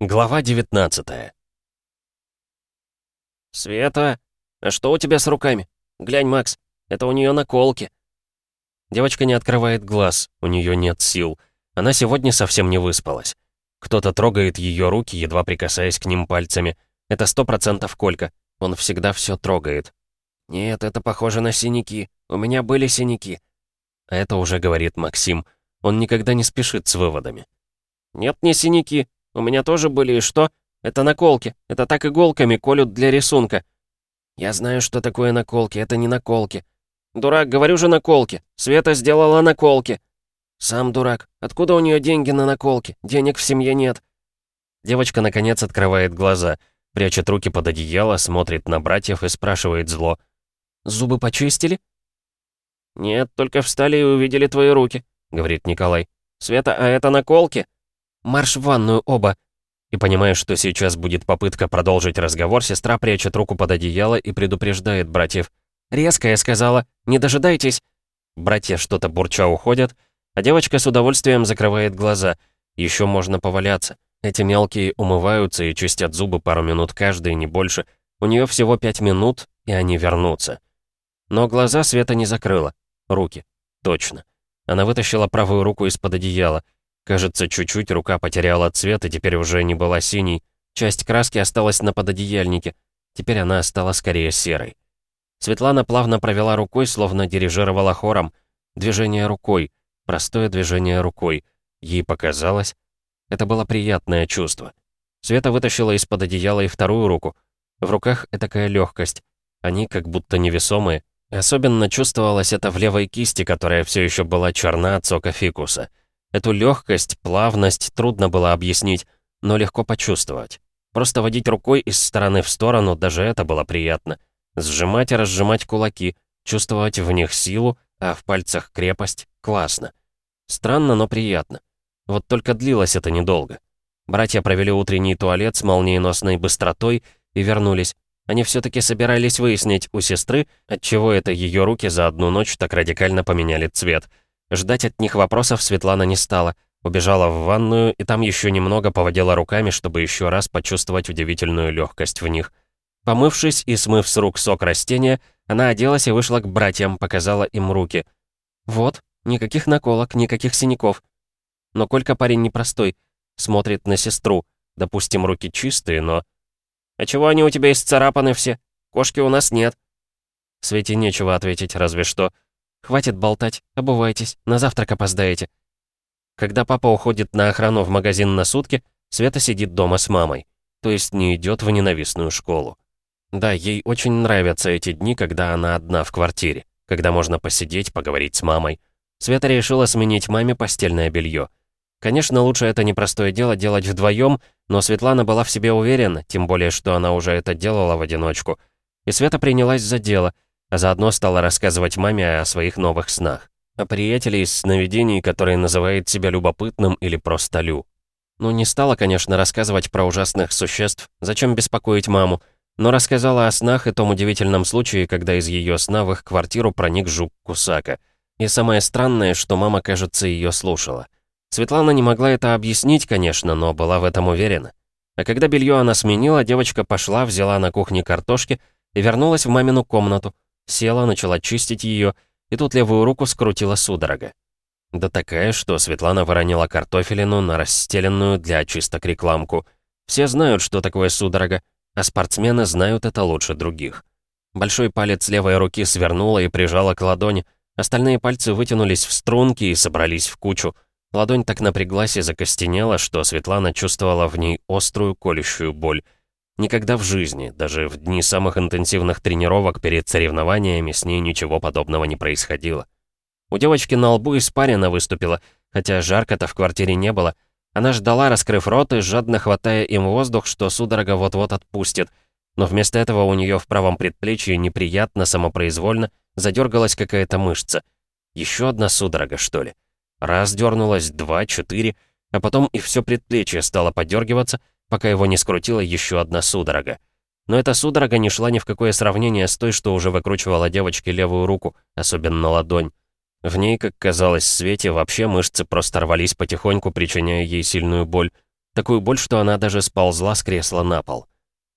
Глава 19 «Света, а что у тебя с руками? Глянь, Макс, это у нее наколки». Девочка не открывает глаз, у нее нет сил. Она сегодня совсем не выспалась. Кто-то трогает ее руки, едва прикасаясь к ним пальцами. Это сто процентов Колька. Он всегда все трогает. «Нет, это похоже на синяки. У меня были синяки». А это уже говорит Максим. Он никогда не спешит с выводами. «Нет, не синяки. У меня тоже были, и что? Это наколки. Это так иголками колют для рисунка». «Я знаю, что такое наколки. Это не наколки». «Дурак, говорю же наколки. Света сделала наколки». «Сам дурак. Откуда у нее деньги на наколки? Денег в семье нет». Девочка, наконец, открывает глаза, прячет руки под одеяло, смотрит на братьев и спрашивает зло. «Зубы почистили?» «Нет, только встали и увидели твои руки», — говорит Николай. «Света, а это наколки?» «Марш в ванную оба!» И понимая, что сейчас будет попытка продолжить разговор, сестра прячет руку под одеяло и предупреждает братьев. «Резко, я сказала, не дожидайтесь!» Братья что-то бурча уходят, а девочка с удовольствием закрывает глаза. Еще можно поваляться. Эти мелкие умываются и чистят зубы пару минут каждый, не больше. У нее всего пять минут, и они вернутся. Но глаза Света не закрыла. Руки. Точно. Она вытащила правую руку из-под одеяла. Кажется, чуть-чуть рука потеряла цвет и теперь уже не была синей. Часть краски осталась на пододеяльнике. Теперь она стала скорее серой. Светлана плавно провела рукой, словно дирижировала хором. Движение рукой. Простое движение рукой. Ей показалось. Это было приятное чувство. Света вытащила из-под одеяла и вторую руку. В руках такая легкость. Они как будто невесомые. Особенно чувствовалось это в левой кисти, которая все еще была черна от сока фикуса. Эту легкость, плавность трудно было объяснить, но легко почувствовать. Просто водить рукой из стороны в сторону, даже это было приятно. Сжимать и разжимать кулаки, чувствовать в них силу, а в пальцах крепость — классно. Странно, но приятно. Вот только длилось это недолго. Братья провели утренний туалет с молниеносной быстротой и вернулись. Они все-таки собирались выяснить у сестры, отчего это ее руки за одну ночь так радикально поменяли цвет — Ждать от них вопросов Светлана не стала. Убежала в ванную и там еще немного поводила руками, чтобы еще раз почувствовать удивительную легкость в них. Помывшись и смыв с рук сок растения, она оделась и вышла к братьям, показала им руки. «Вот, никаких наколок, никаких синяков». Но Колька парень непростой, смотрит на сестру. Допустим, руки чистые, но... «А чего они у тебя исцарапаны все? Кошки у нас нет». Свете нечего ответить, разве что... «Хватит болтать, обувайтесь, на завтрак опоздаете». Когда папа уходит на охрану в магазин на сутки, Света сидит дома с мамой. То есть не идет в ненавистную школу. Да, ей очень нравятся эти дни, когда она одна в квартире, когда можно посидеть, поговорить с мамой. Света решила сменить маме постельное белье. Конечно, лучше это непростое дело делать вдвоем, но Светлана была в себе уверена, тем более, что она уже это делала в одиночку. И Света принялась за дело — а заодно стала рассказывать маме о своих новых снах. О приятеле из сновидений, который называет себя любопытным или просто Лю. Ну, не стала, конечно, рассказывать про ужасных существ, зачем беспокоить маму, но рассказала о снах и том удивительном случае, когда из ее сна в их квартиру проник жук Кусака. И самое странное, что мама, кажется, ее слушала. Светлана не могла это объяснить, конечно, но была в этом уверена. А когда белье она сменила, девочка пошла, взяла на кухне картошки и вернулась в мамину комнату, Села, начала чистить ее, и тут левую руку скрутила судорога. Да такая, что Светлана выронила картофелину на расстеленную для очисток рекламку. Все знают, что такое судорога, а спортсмены знают это лучше других. Большой палец левой руки свернула и прижала к ладони, остальные пальцы вытянулись в струнки и собрались в кучу. Ладонь так напряглась и закостенела, что Светлана чувствовала в ней острую колющую боль. Никогда в жизни, даже в дни самых интенсивных тренировок перед соревнованиями, с ней ничего подобного не происходило. У девочки на лбу испарина выступила, хотя жарко-то в квартире не было. Она ждала, раскрыв рот и жадно хватая им воздух, что судорога вот-вот отпустит. Но вместо этого у нее в правом предплечье неприятно, самопроизвольно задергалась какая-то мышца. Еще одна судорога, что ли? Раз дернулась, два, четыре, а потом и все предплечье стало подергиваться, пока его не скрутила еще одна судорога. Но эта судорога не шла ни в какое сравнение с той, что уже выкручивала девочке левую руку, особенно ладонь. В ней, как казалось Свете, вообще мышцы просто рвались потихоньку, причиняя ей сильную боль. Такую боль, что она даже сползла с кресла на пол.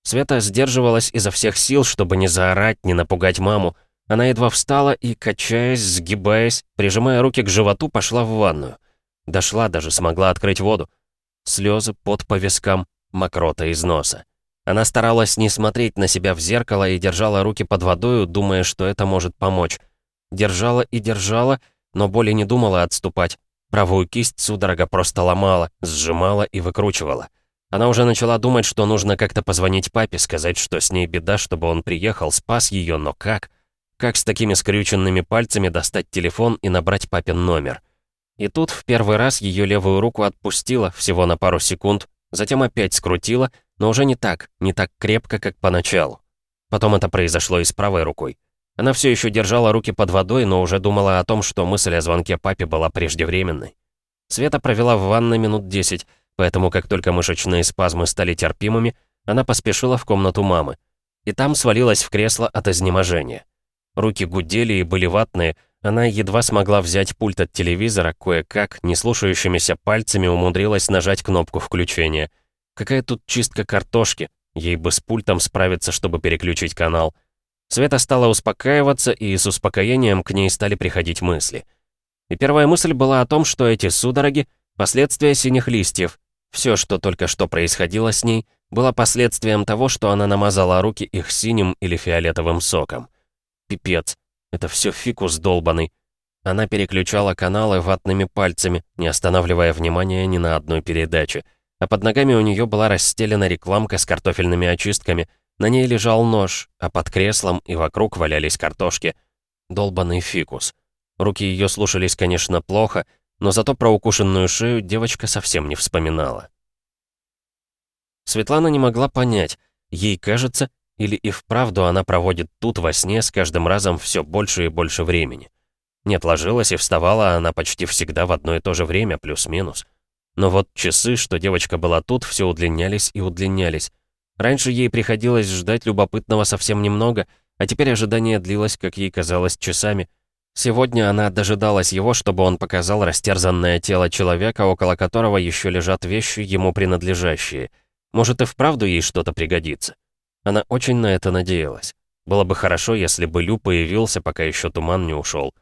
Света сдерживалась изо всех сил, чтобы не заорать, не напугать маму. Она едва встала и, качаясь, сгибаясь, прижимая руки к животу, пошла в ванную. Дошла, даже смогла открыть воду. Слезы, пот по вискам, мокрота из носа. Она старалась не смотреть на себя в зеркало и держала руки под водой, думая, что это может помочь. Держала и держала, но боли не думала отступать. Правую кисть судорога просто ломала, сжимала и выкручивала. Она уже начала думать, что нужно как-то позвонить папе, сказать, что с ней беда, чтобы он приехал, спас ее, но как? Как с такими скрюченными пальцами достать телефон и набрать папин номер? И тут в первый раз ее левую руку отпустила всего на пару секунд, затем опять скрутила, но уже не так, не так крепко, как поначалу. Потом это произошло и с правой рукой. Она все еще держала руки под водой, но уже думала о том, что мысль о звонке папе была преждевременной. Света провела в ванной минут 10, поэтому как только мышечные спазмы стали терпимыми, она поспешила в комнату мамы. И там свалилась в кресло от изнеможения. Руки гудели и были ватные, она едва смогла взять пульт от телевизора, кое-как, не слушающимися пальцами умудрилась нажать кнопку включения. Какая тут чистка картошки, ей бы с пультом справиться, чтобы переключить канал. Света стала успокаиваться, и с успокоением к ней стали приходить мысли. И первая мысль была о том, что эти судороги — последствия синих листьев. Все, что только что происходило с ней, было последствием того, что она намазала руки их синим или фиолетовым соком. Пипец. Это все фикус долбанный. Она переключала каналы ватными пальцами, не останавливая внимания ни на одной передаче. А под ногами у нее была расстелена рекламка с картофельными очистками. На ней лежал нож, а под креслом и вокруг валялись картошки. Долбанный фикус. Руки ее слушались, конечно, плохо, но зато про укушенную шею девочка совсем не вспоминала. Светлана не могла понять, ей кажется, или и вправду она проводит тут во сне с каждым разом все больше и больше времени. Нет, ложилась и вставала она почти всегда в одно и то же время, плюс-минус. Но вот часы, что девочка была тут, все удлинялись и удлинялись. Раньше ей приходилось ждать любопытного совсем немного, а теперь ожидание длилось, как ей казалось, часами. Сегодня она дожидалась его, чтобы он показал растерзанное тело человека, около которого еще лежат вещи, ему принадлежащие. Может, и вправду ей что-то пригодится. Она очень на это надеялась. Было бы хорошо, если бы Лю появился, пока еще туман не ушел.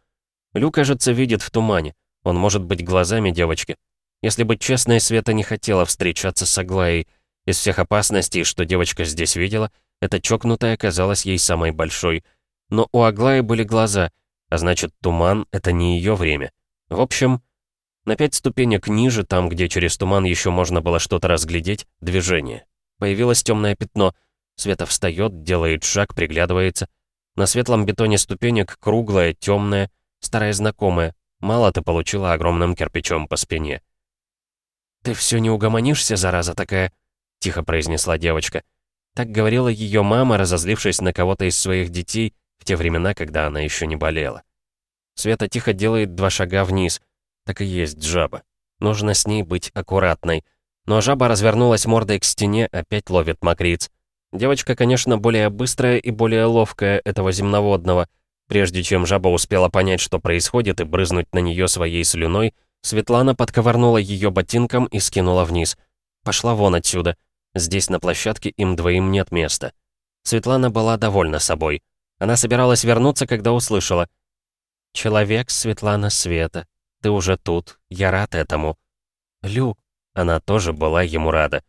Лю, кажется, видит в тумане. Он может быть глазами девочки. Если быть честной, Света не хотела встречаться с Аглаей. Из всех опасностей, что девочка здесь видела, эта чокнутая казалась ей самой большой. Но у Аглаи были глаза, а значит, туман — это не ее время. В общем, на пять ступенек ниже, там, где через туман еще можно было что-то разглядеть, движение. Появилось темное пятно — Света встает, делает шаг, приглядывается. На светлом бетоне ступенек круглая, темная, старая знакомая. Мало ты получила огромным кирпичом по спине. «Ты все не угомонишься, зараза такая?» — тихо произнесла девочка. Так говорила ее мама, разозлившись на кого-то из своих детей в те времена, когда она еще не болела. Света тихо делает два шага вниз. Так и есть жаба. Нужно с ней быть аккуратной. Но жаба развернулась мордой к стене, опять ловит мокриц. Девочка, конечно, более быстрая и более ловкая этого земноводного. Прежде чем жаба успела понять, что происходит, и брызнуть на нее своей слюной, Светлана подковырнула ее ботинком и скинула вниз. Пошла вон отсюда. Здесь на площадке им двоим нет места. Светлана была довольна собой. Она собиралась вернуться, когда услышала. «Человек, Светлана Света, ты уже тут, я рад этому». «Лю», она тоже была ему рада.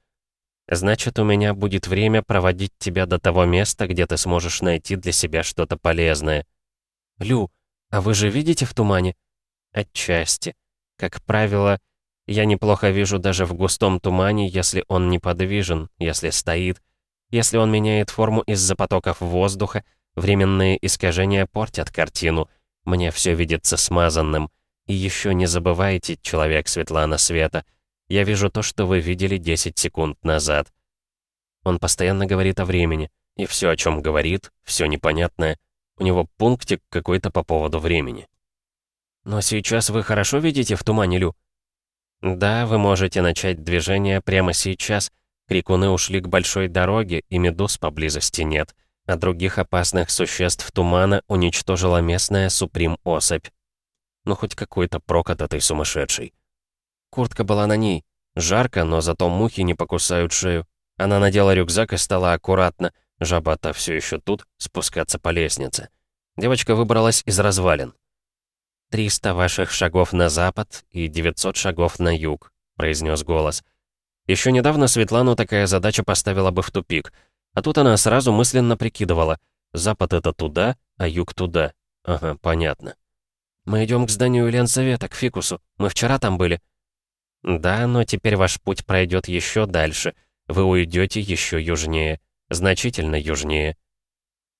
Значит, у меня будет время проводить тебя до того места, где ты сможешь найти для себя что-то полезное. Лю, а вы же видите в тумане? Отчасти. Как правило, я неплохо вижу даже в густом тумане, если он неподвижен, если стоит. Если он меняет форму из-за потоков воздуха, временные искажения портят картину. Мне все видится смазанным. И еще не забывайте, человек Светлана Света — я вижу то, что вы видели 10 секунд назад. Он постоянно говорит о времени, и все, о чем говорит, все непонятное. У него пунктик какой-то по поводу времени. Но сейчас вы хорошо видите в тумане, Лю? Да, вы можете начать движение прямо сейчас. Крикуны ушли к большой дороге, и медуз поблизости нет. А других опасных существ тумана уничтожила местная суприм-особь. Ну, хоть какой-то прок от этой сумасшедшей. Куртка была на ней. Жарко, но зато мухи не покусают шею. Она надела рюкзак и стала аккуратно, жаба-то все еще тут, спускаться по лестнице. Девочка выбралась из развалин. «Триста ваших шагов на запад и 900 шагов на юг», — произнес голос. Еще недавно Светлану такая задача поставила бы в тупик, а тут она сразу мысленно прикидывала. Запад — это туда, а юг — туда. Ага, понятно. «Мы идем к зданию Ленсовета, к Фикусу. Мы вчера там были». «Да, но теперь ваш путь пройдет еще дальше. Вы уйдете еще южнее. Значительно южнее».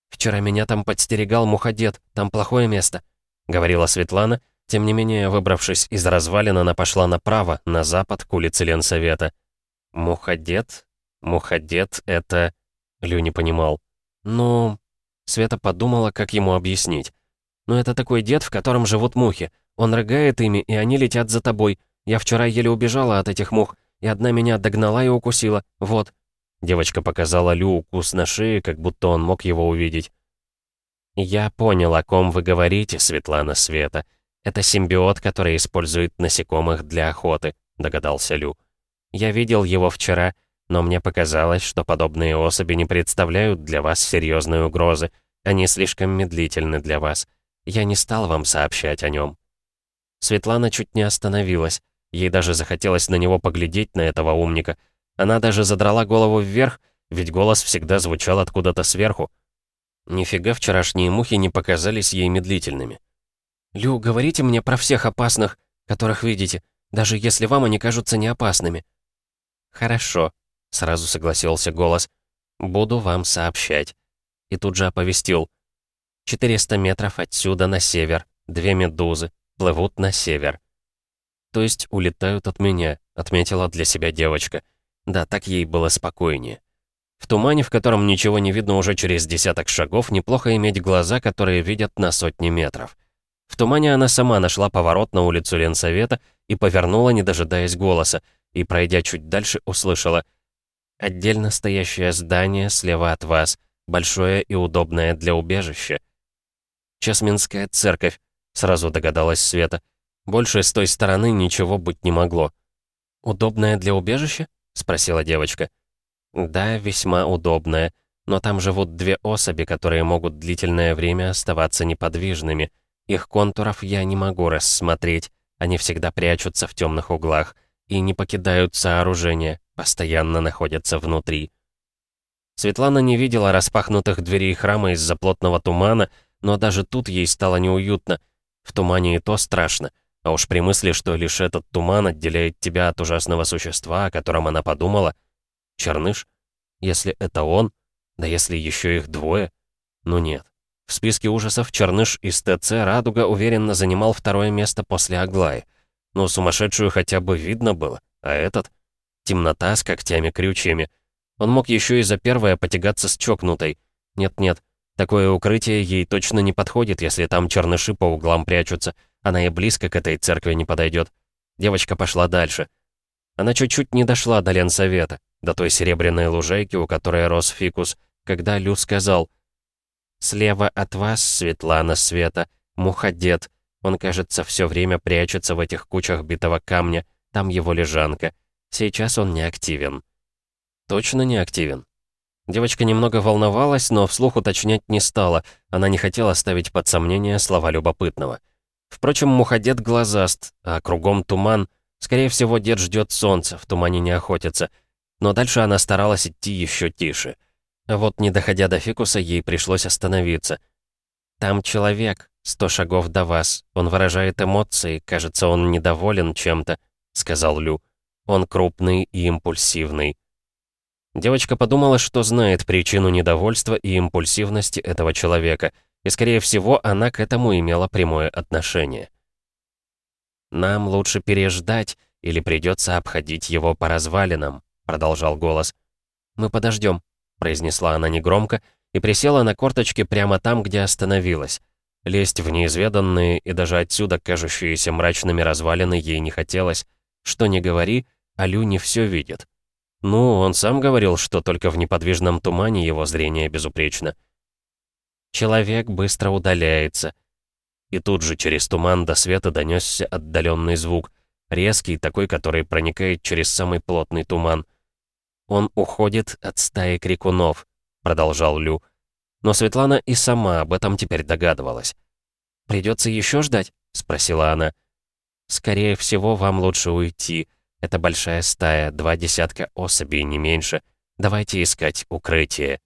«Вчера меня там подстерегал муходед. Там плохое место», — говорила Светлана. Тем не менее, выбравшись из развалин, она пошла направо, на запад, к улице Ленсовета. «Муходед? Муходед — это...» Лю не понимал. «Ну...» Света подумала, как ему объяснить. «Ну это такой дед, в котором живут мухи. Он рыгает ими, и они летят за тобой. Я вчера еле убежала от этих мух, и одна меня догнала и укусила. Вот». Девочка показала Лю укус на шее, как будто он мог его увидеть. «Я понял, о ком вы говорите, Светлана Света. Это симбиот, который использует насекомых для охоты», — догадался Лю. «Я видел его вчера, но мне показалось, что подобные особи не представляют для вас серьезной угрозы. Они слишком медлительны для вас. Я не стал вам сообщать о нем». Светлана чуть не остановилась. Ей даже захотелось на него поглядеть, на этого умника. Она даже задрала голову вверх, ведь голос всегда звучал откуда-то сверху. Нифига вчерашние мухи не показались ей медлительными. «Лю, говорите мне про всех опасных, которых видите, даже если вам они кажутся не опасными». «Хорошо», — сразу согласился голос. «Буду вам сообщать». И тут же оповестил. «400 метров отсюда на север, две медузы, плывут на север». «То есть улетают от меня», — отметила для себя девочка. Да, так ей было спокойнее. В тумане, в котором ничего не видно уже через десяток шагов, неплохо иметь глаза, которые видят на сотни метров. В тумане она сама нашла поворот на улицу Ленсовета и повернула, не дожидаясь голоса, и, пройдя чуть дальше, услышала «Отдельно стоящее здание слева от вас, большое и удобное для убежища». «Часминская церковь», — сразу догадалась Света. Больше с той стороны ничего быть не могло. «Удобное для убежища?» — спросила девочка. «Да, весьма удобное, но там живут две особи, которые могут длительное время оставаться неподвижными. Их контуров я не могу рассмотреть, они всегда прячутся в темных углах и не покидают сооружение, постоянно находятся внутри». Светлана не видела распахнутых дверей храма из-за плотного тумана, но даже тут ей стало неуютно. В тумане и то страшно. А уж при мысли, что лишь этот туман отделяет тебя от ужасного существа, о котором она подумала. Черныш? Если это он? Да если еще их двое? Ну нет. В списке ужасов Черныш из ТЦ «Радуга» уверенно занимал второе место после Аглаи. Ну, сумасшедшую хотя бы видно было. А этот? Темнота с когтями-крючьями. Он мог еще и за первое потягаться с чокнутой. Нет-нет, такое укрытие ей точно не подходит, если там черныши по углам прячутся. Она и близко к этой церкви не подойдет. Девочка пошла дальше. Она чуть-чуть не дошла до Ленсовета, до той серебряной лужайки, у которой рос фикус, когда Лю сказал «Слева от вас, Светлана Света, муходед. Он, кажется, все время прячется в этих кучах битого камня, там его лежанка. Сейчас он не активен». «Точно не активен?» Девочка немного волновалась, но вслух уточнять не стала. Она не хотела ставить под сомнение слова любопытного. Впрочем, муходед глазаст, а кругом туман. Скорее всего, дед ждет солнца, в тумане не охотится. Но дальше она старалась идти еще тише. А вот, не доходя до фикуса, ей пришлось остановиться. «Там человек, сто шагов до вас. Он выражает эмоции, кажется, он недоволен чем-то», — сказал Лю. «Он крупный и импульсивный». Девочка подумала, что знает причину недовольства и импульсивности этого человека — и, скорее всего, она к этому имела прямое отношение. «Нам лучше переждать, или придется обходить его по развалинам», — продолжал голос. «Мы подождем», — произнесла она негромко и присела на корточки прямо там, где остановилась. Лезть в неизведанные и даже отсюда кажущиеся мрачными развалины ей не хотелось. Что ни говори, Алю не все видит. Ну, он сам говорил, что только в неподвижном тумане его зрение безупречно. Человек быстро удаляется. И тут же через туман до света донесся отдаленный звук. Резкий, такой, который проникает через самый плотный туман. «Он уходит от стаи крикунов», — продолжал Лю. Но Светлана и сама об этом теперь догадывалась. «Придется еще ждать?» — спросила она. «Скорее всего, вам лучше уйти. Это большая стая, два десятка особей, не меньше. Давайте искать укрытие».